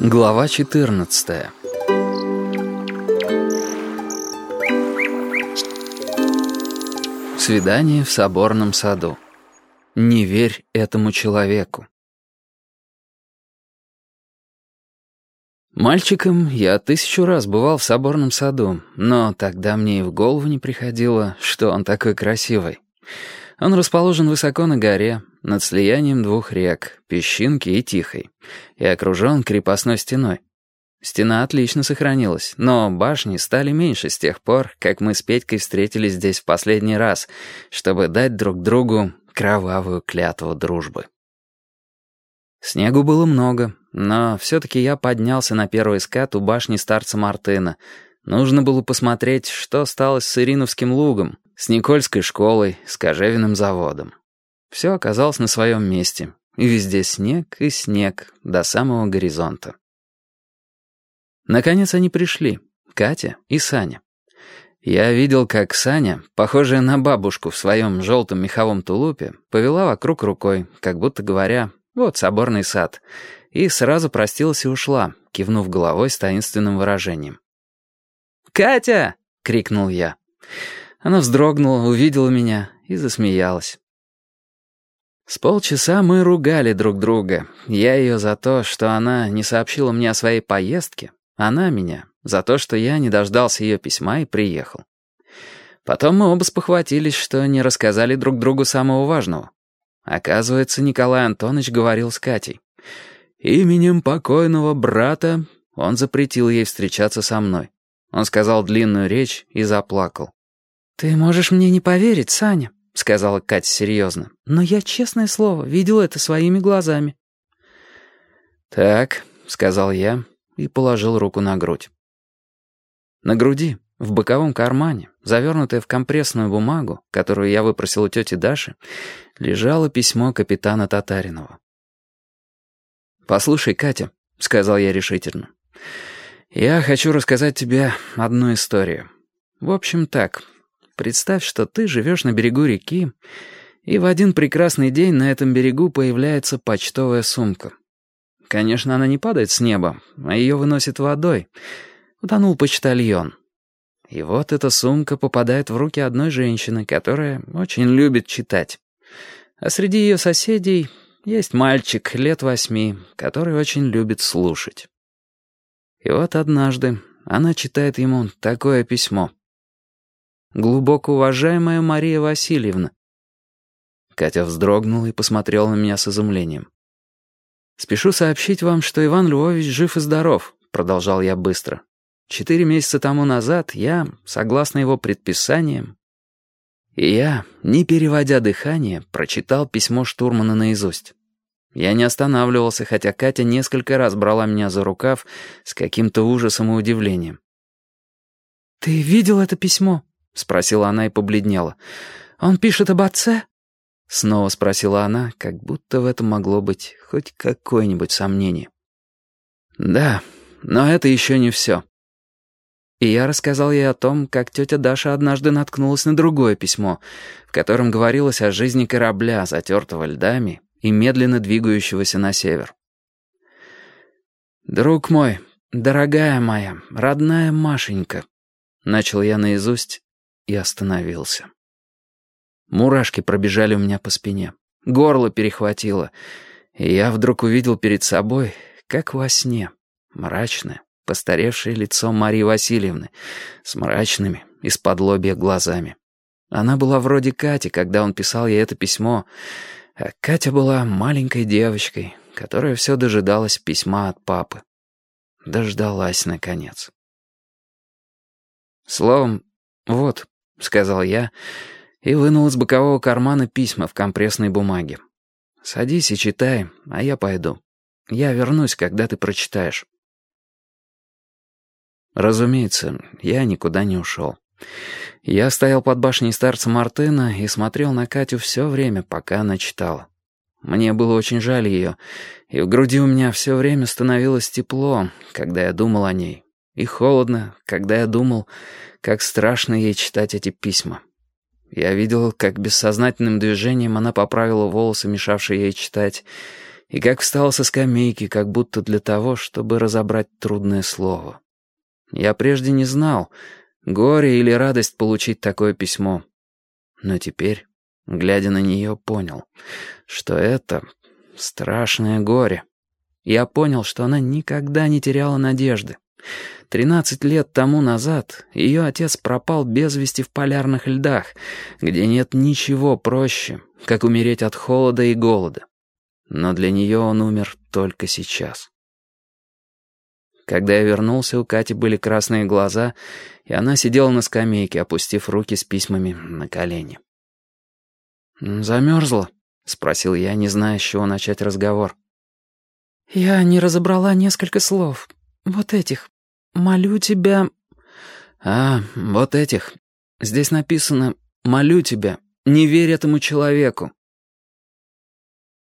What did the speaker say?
Глава 14 Свидание в соборном саду. Не верь этому человеку. Мальчиком я тысячу раз бывал в соборном саду, но тогда мне и в голову не приходило, что он такой красивый. Он расположен высоко на горе, над слиянием двух рек, Песчинки и Тихой, и окружен крепостной стеной. Стена отлично сохранилась, но башни стали меньше с тех пор, как мы с Петькой встретились здесь в последний раз, чтобы дать друг другу кровавую клятву дружбы. Снегу было много, но все-таки я поднялся на первый скат у башни старца Мартына. Нужно было посмотреть, что стало с Ириновским лугом, с Никольской школой, с Кожевиным заводом. Все оказалось на своем месте, и везде снег и снег до самого горизонта. Наконец они пришли, Катя и Саня. Я видел, как Саня, похожая на бабушку в своем желтом меховом тулупе, повела вокруг рукой, как будто говоря «вот соборный сад», и сразу простилась и ушла, кивнув головой с таинственным выражением. «Катя!» — крикнул я. Она вздрогнула, увидела меня и засмеялась. С полчаса мы ругали друг друга. Я ее за то, что она не сообщила мне о своей поездке, она меня за то, что я не дождался ее письма и приехал. Потом мы оба спохватились, что не рассказали друг другу самого важного. Оказывается, Николай Антонович говорил с Катей. «Именем покойного брата он запретил ей встречаться со мной». Он сказал длинную речь и заплакал. «Ты можешь мне не поверить, Саня», — сказала Катя серьезно. «Но я, честное слово, видел это своими глазами». «Так», — сказал я и положил руку на грудь. На груди, в боковом кармане, завернутое в компрессную бумагу, которую я выпросил у тети Даши, лежало письмо капитана Татаринова. «Послушай, Катя», — сказал я решительно, — «я хочу рассказать тебе одну историю. В общем, так». Представь, что ты живешь на берегу реки, и в один прекрасный день на этом берегу появляется почтовая сумка. Конечно, она не падает с неба, а ее выносит водой. Утонул почтальон. И вот эта сумка попадает в руки одной женщины, которая очень любит читать. А среди ее соседей есть мальчик лет восьми, который очень любит слушать. И вот однажды она читает ему такое письмо — Глубоко уважаемая Мария Васильевна». Катя вздрогнула и посмотрела на меня с изумлением. «Спешу сообщить вам, что Иван Львович жив и здоров», — продолжал я быстро. «Четыре месяца тому назад я, согласно его предписаниям...» И я, не переводя дыхание, прочитал письмо штурмана наизусть. Я не останавливался, хотя Катя несколько раз брала меня за рукав с каким-то ужасом и удивлением. «Ты видел это письмо?» — спросила она и побледнела. «Он пишет об отце?» Снова спросила она, как будто в этом могло быть хоть какое-нибудь сомнение. «Да, но это еще не все». И я рассказал ей о том, как тетя Даша однажды наткнулась на другое письмо, в котором говорилось о жизни корабля, затертого льдами и медленно двигающегося на север. «Друг мой, дорогая моя, родная Машенька», — начал я наизусть и остановился. Мурашки пробежали у меня по спине. Горло перехватило. И я вдруг увидел перед собой, как во сне, мрачное, постаревшее лицо Марии Васильевны с мрачными, из-под лобья глазами. Она была вроде Кати, когда он писал ей это письмо, а Катя была маленькой девочкой, которая все дожидалась письма от папы. Дождалась, наконец. Словом, вот, — сказал я и вынул из бокового кармана письма в компрессной бумаге. «Садись и читай, а я пойду. Я вернусь, когда ты прочитаешь». Разумеется, я никуда не ушел. Я стоял под башней старца Мартына и смотрел на Катю все время, пока она читала. Мне было очень жаль ее, и в груди у меня все время становилось тепло, когда я думал о ней, и холодно, когда я думал, как страшно ей читать эти письма. Я видел, как бессознательным движением она поправила волосы, мешавшие ей читать, И как встал со скамейки, как будто для того, чтобы разобрать трудное слово. Я прежде не знал, горе или радость получить такое письмо. Но теперь, глядя на нее, понял, что это страшное горе. Я понял, что она никогда не теряла надежды. Тринадцать лет тому назад ее отец пропал без вести в полярных льдах, где нет ничего проще, как умереть от холода и голода. Но для нее он умер только сейчас. Когда я вернулся, у Кати были красные глаза, и она сидела на скамейке, опустив руки с письмами на колени. «Замерзла?» — спросил я, не зная, с чего начать разговор. «Я не разобрала несколько слов. Вот этих. Молю тебя...» «А, вот этих. Здесь написано «Молю тебя, не верь этому человеку».